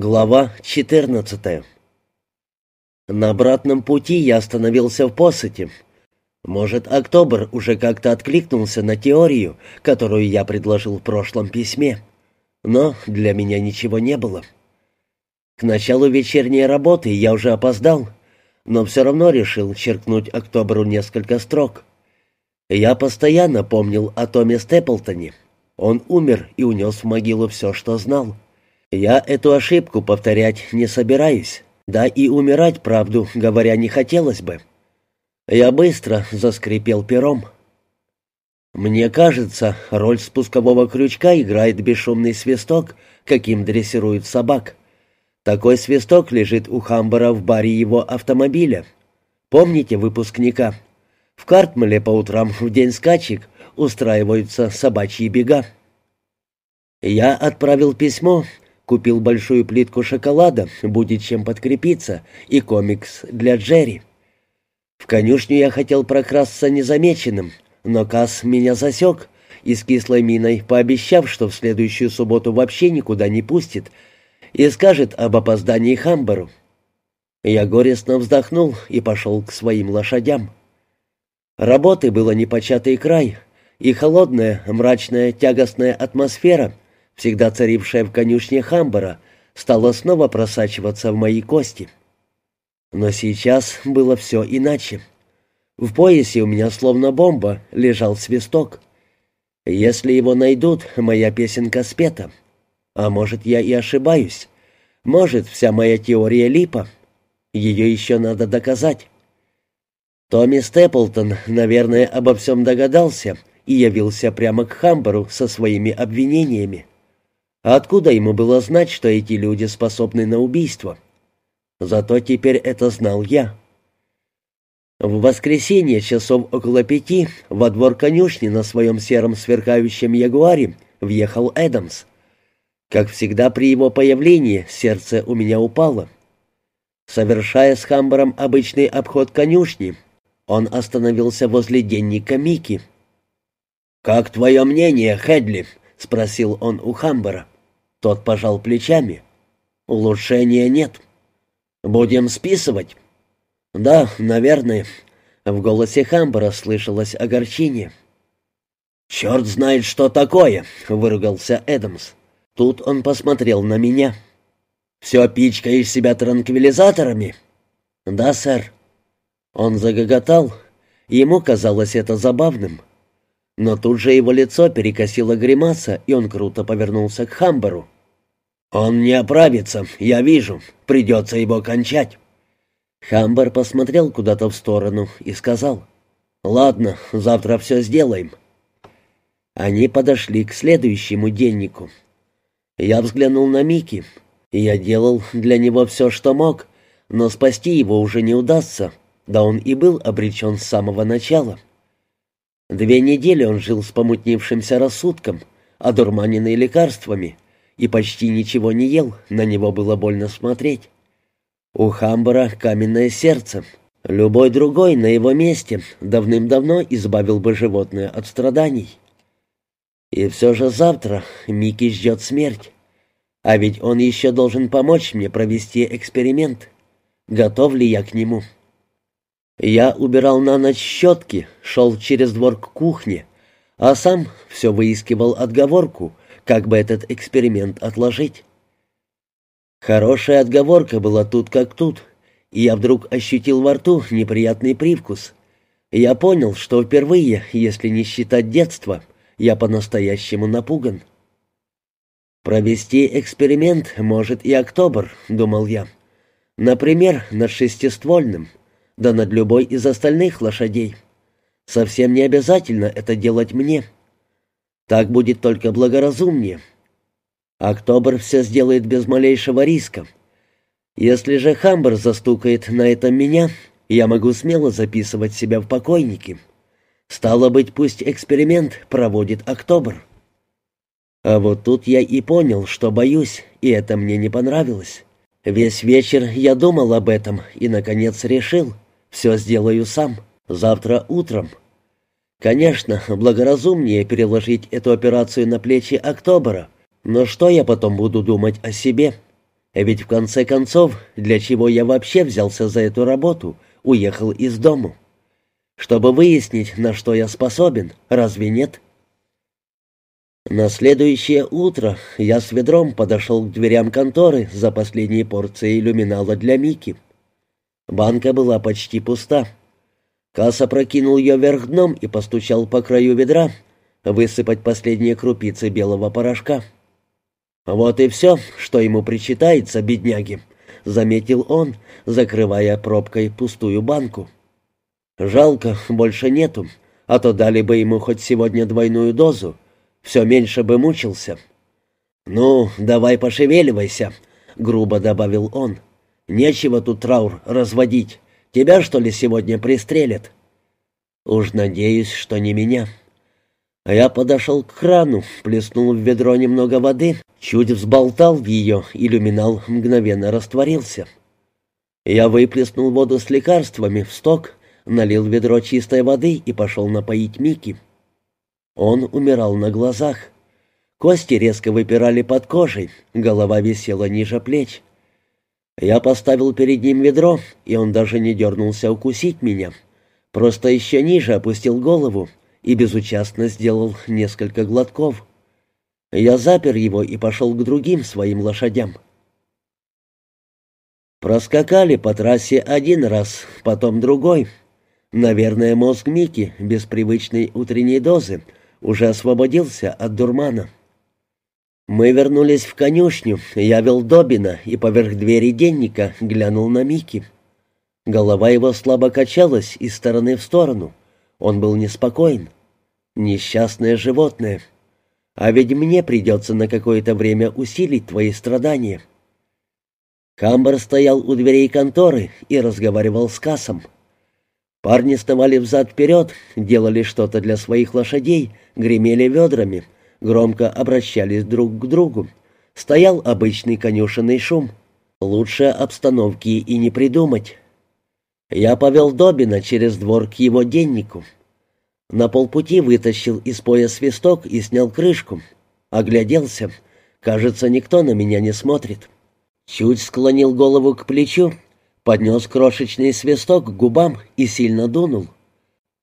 Глава 14 На обратном пути я остановился в Посоте. Может, Октобер уже как-то откликнулся на теорию, которую я предложил в прошлом письме. Но для меня ничего не было. К началу вечерней работы я уже опоздал, но все равно решил черкнуть Октоберу несколько строк. Я постоянно помнил о Томе Степлтоне. Он умер и унес в могилу все, что знал. Я эту ошибку повторять не собираюсь. Да и умирать, правду говоря, не хотелось бы. Я быстро заскрипел пером. Мне кажется, роль спускового крючка играет бесшумный свисток, каким дрессируют собак. Такой свисток лежит у Хамбера в баре его автомобиля. Помните выпускника? В Картмеле по утрам в день скачек устраиваются собачьи бега. Я отправил письмо, Купил большую плитку шоколада, будет чем подкрепиться, и комикс для Джерри. В конюшню я хотел прокрасться незамеченным, но Касс меня засек и с кислой миной, пообещав, что в следующую субботу вообще никуда не пустит, и скажет об опоздании Хамберу. Я горестно вздохнул и пошел к своим лошадям. Работы было непочатый край, и холодная, мрачная, тягостная атмосфера — всегда царившая в конюшне Хамбара, стала снова просачиваться в мои кости. Но сейчас было все иначе. В поясе у меня словно бомба лежал свисток. Если его найдут, моя песенка спета. А может, я и ошибаюсь. Может, вся моя теория липа. Ее еще надо доказать. Томми Степлтон, наверное, обо всем догадался и явился прямо к Хамбару со своими обвинениями. А откуда ему было знать, что эти люди способны на убийство? Зато теперь это знал я. В воскресенье часов около пяти во двор конюшни на своем сером сверкающем ягуаре въехал Эдамс. Как всегда при его появлении сердце у меня упало. Совершая с Хамбером обычный обход конюшни, он остановился возле денника Мики. «Как твое мнение, Хедли?» — спросил он у Хамбера. Тот пожал плечами. «Улучшения нет. Будем списывать?» «Да, наверное». В голосе Хамбера слышалось огорчение. «Черт знает, что такое!» — выругался Эдамс. Тут он посмотрел на меня. «Все пичкаешь себя транквилизаторами?» «Да, сэр». Он загоготал. Ему казалось это забавным. Но тут же его лицо перекосило гримаса, и он круто повернулся к Хамберу. «Он не оправится, я вижу. Придется его кончать». Хамбер посмотрел куда-то в сторону и сказал, «Ладно, завтра все сделаем». Они подошли к следующему деннику. Я взглянул на Мики. Я делал для него все, что мог, но спасти его уже не удастся, да он и был обречен с самого начала. Две недели он жил с помутнившимся рассудком, одурманенный лекарствами, и почти ничего не ел, на него было больно смотреть. У Хамбара каменное сердце. Любой другой на его месте давным-давно избавил бы животное от страданий. И все же завтра Микки ждет смерть. А ведь он еще должен помочь мне провести эксперимент. Готов ли я к нему?» Я убирал на ночь щетки, шел через двор к кухне, а сам все выискивал отговорку, как бы этот эксперимент отложить. Хорошая отговорка была тут как тут, и я вдруг ощутил во рту неприятный привкус. Я понял, что впервые, если не считать детства, я по-настоящему напуган. «Провести эксперимент может и Октобер», — думал я. «Например, над шестиствольным» да над любой из остальных лошадей. Совсем не обязательно это делать мне. Так будет только благоразумнее. Октобер все сделает без малейшего риска. Если же Хамбер застукает на этом меня, я могу смело записывать себя в покойники. Стало быть, пусть эксперимент проводит Октобер. А вот тут я и понял, что боюсь, и это мне не понравилось. Весь вечер я думал об этом и, наконец, решил — все сделаю сам. Завтра утром. Конечно, благоразумнее переложить эту операцию на плечи Октобера. Но что я потом буду думать о себе? Ведь в конце концов, для чего я вообще взялся за эту работу, уехал из дому? Чтобы выяснить, на что я способен, разве нет? На следующее утро я с ведром подошел к дверям конторы за последней порцией люминала для Мики. Банка была почти пуста. Касса прокинул ее вверх дном и постучал по краю ведра, высыпать последние крупицы белого порошка. «Вот и все, что ему причитается, бедняги», — заметил он, закрывая пробкой пустую банку. «Жалко, больше нету, а то дали бы ему хоть сегодня двойную дозу, все меньше бы мучился». «Ну, давай пошевеливайся», — грубо добавил он. «Нечего тут траур разводить. Тебя, что ли, сегодня пристрелят?» «Уж надеюсь, что не меня». А я подошел к крану, плеснул в ведро немного воды, чуть взболтал в ее, и мгновенно растворился. Я выплеснул воду с лекарствами в сток, налил ведро чистой воды и пошел напоить Мики. Он умирал на глазах. Кости резко выпирали под кожей, голова висела ниже плеч. Я поставил перед ним ведро, и он даже не дернулся укусить меня. Просто еще ниже опустил голову, и безучастно сделал несколько глотков. Я запер его и пошел к другим своим лошадям. Проскакали по трассе один раз, потом другой. Наверное, мозг Мики без привычной утренней дозы уже освободился от дурмана. Мы вернулись в конюшню, я вел Добина и поверх двери денника глянул на Мики. Голова его слабо качалась из стороны в сторону. Он был неспокоен. Несчастное животное. А ведь мне придется на какое-то время усилить твои страдания. Камбер стоял у дверей конторы и разговаривал с Кассом. Парни вставали взад-вперед, делали что-то для своих лошадей, гремели ведрами, громко обращались друг к другу. Стоял обычный конюшенный шум. Лучше обстановки и не придумать. Я повел Добина через двор к его деннику. На полпути вытащил из поя свисток и снял крышку. Огляделся. Кажется, никто на меня не смотрит. Чуть склонил голову к плечу, поднес крошечный свисток к губам и сильно дунул.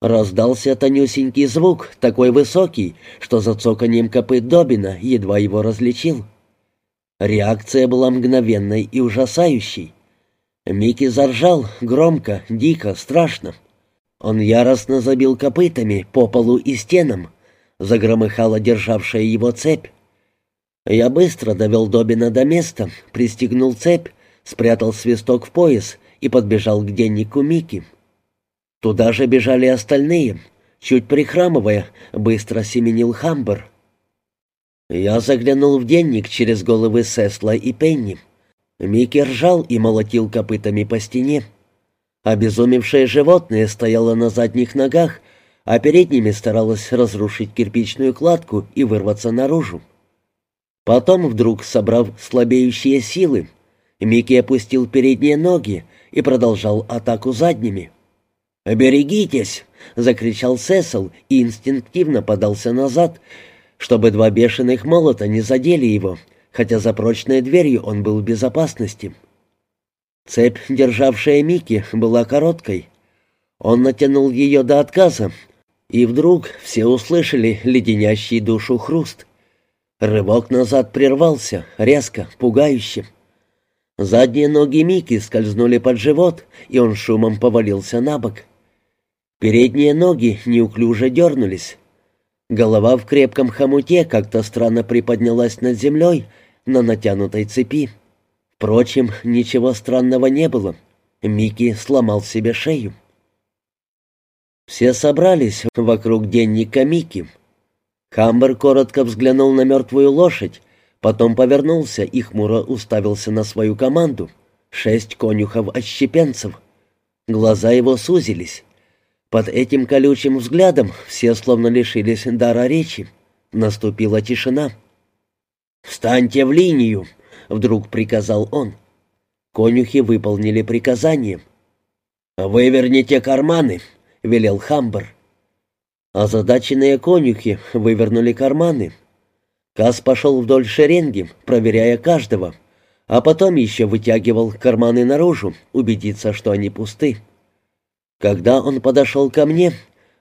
Раздался тонюсенький звук, такой высокий, что за цоканьем копыт Добина едва его различил. Реакция была мгновенной и ужасающей. Микки заржал громко, дико, страшно. Он яростно забил копытами по полу и стенам. Загромыхала державшая его цепь. Я быстро довел Добина до места, пристегнул цепь, спрятал свисток в пояс и подбежал к деннику Мики. Туда же бежали остальные. Чуть прихрамывая, быстро семенил Хамбер. Я заглянул в денник через головы Сесла и Пенни. Микки ржал и молотил копытами по стене. Обезумевшее животное стояло на задних ногах, а перед ними старалось разрушить кирпичную кладку и вырваться наружу. Потом, вдруг собрав слабеющие силы, Микки опустил передние ноги и продолжал атаку задними. «Берегитесь!» — закричал Сесл и инстинктивно подался назад, чтобы два бешеных молота не задели его, хотя за прочной дверью он был в безопасности. Цепь, державшая Микки, была короткой. Он натянул ее до отказа, и вдруг все услышали леденящий душу хруст. Рывок назад прервался, резко, пугающе. Задние ноги Микки скользнули под живот, и он шумом повалился на бок. Передние ноги неуклюже дернулись. Голова в крепком хомуте как-то странно приподнялась над землей на натянутой цепи. Впрочем, ничего странного не было. Микки сломал себе шею. Все собрались вокруг денника Микки. Хамбер коротко взглянул на мертвую лошадь, потом повернулся и хмуро уставился на свою команду. Шесть конюхов-отщепенцев. Глаза его сузились. Под этим колючим взглядом все словно лишились дара речи. Наступила тишина. «Встаньте в линию!» — вдруг приказал он. Конюхи выполнили приказание. «Выверните карманы», — велел Хамбер. Озадаченные конюхи вывернули карманы. Кас пошел вдоль шеренги, проверяя каждого, а потом еще вытягивал карманы наружу, убедиться, что они пусты. Когда он подошел ко мне,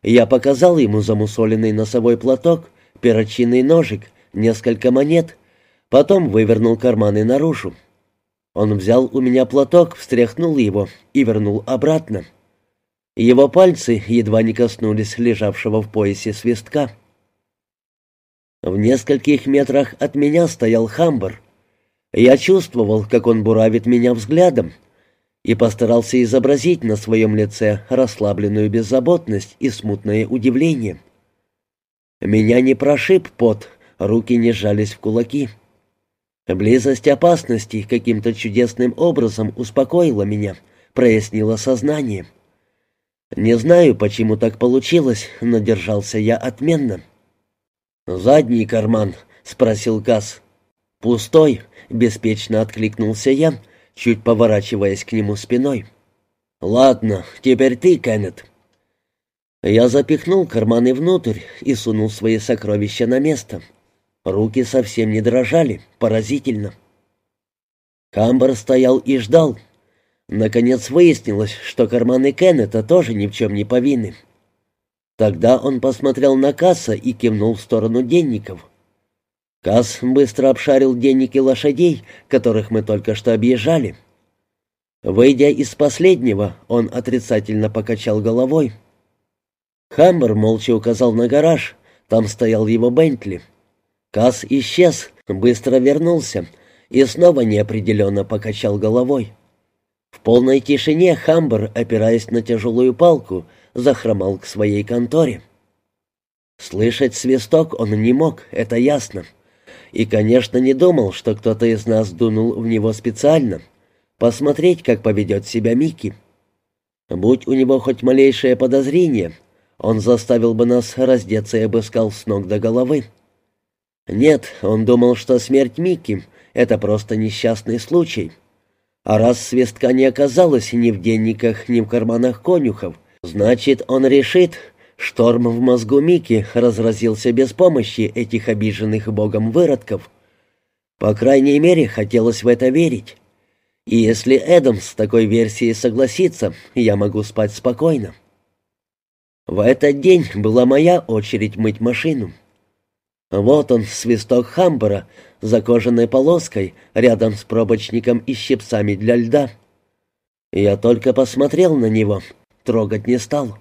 я показал ему замусоленный носовой платок, перочинный ножик, несколько монет, потом вывернул карманы наружу. Он взял у меня платок, встряхнул его и вернул обратно. Его пальцы едва не коснулись лежавшего в поясе свистка. В нескольких метрах от меня стоял Хамбер. Я чувствовал, как он буравит меня взглядом, и постарался изобразить на своем лице расслабленную беззаботность и смутное удивление. Меня не прошиб пот, руки не сжались в кулаки. Близость опасности каким-то чудесным образом успокоила меня, прояснила сознание — не знаю, почему так получилось, но держался я отменно. «Задний карман?» — спросил Касс. «Пустой», — беспечно откликнулся я, чуть поворачиваясь к нему спиной. «Ладно, теперь ты, Кеннет». Я запихнул карманы внутрь и сунул свои сокровища на место. Руки совсем не дрожали, поразительно. Камбер стоял и ждал, Наконец выяснилось, что карманы Кеннета тоже ни в чем не повинны. Тогда он посмотрел на Касса и кивнул в сторону денников. Касс быстро обшарил денники лошадей, которых мы только что объезжали. Выйдя из последнего, он отрицательно покачал головой. Хаммер молча указал на гараж, там стоял его Бентли. Касс исчез, быстро вернулся и снова неопределенно покачал головой. В полной тишине Хамбер, опираясь на тяжелую палку, захромал к своей конторе. Слышать свисток он не мог, это ясно. И, конечно, не думал, что кто-то из нас дунул в него специально. Посмотреть, как поведет себя Микки. Будь у него хоть малейшее подозрение, он заставил бы нас раздеться и обыскал с ног до головы. Нет, он думал, что смерть Микки — это просто несчастный случай — а раз свистка не оказалось ни в денниках, ни в карманах конюхов, значит, он решит, шторм в мозгу Мики разразился без помощи этих обиженных богом выродков. По крайней мере, хотелось в это верить. И если Эдам с такой версией согласится, я могу спать спокойно. В этот день была моя очередь мыть машину. Вот он, свисток Хамбера, за кожаной полоской, рядом с пробочником и щипцами для льда. Я только посмотрел на него, трогать не стал.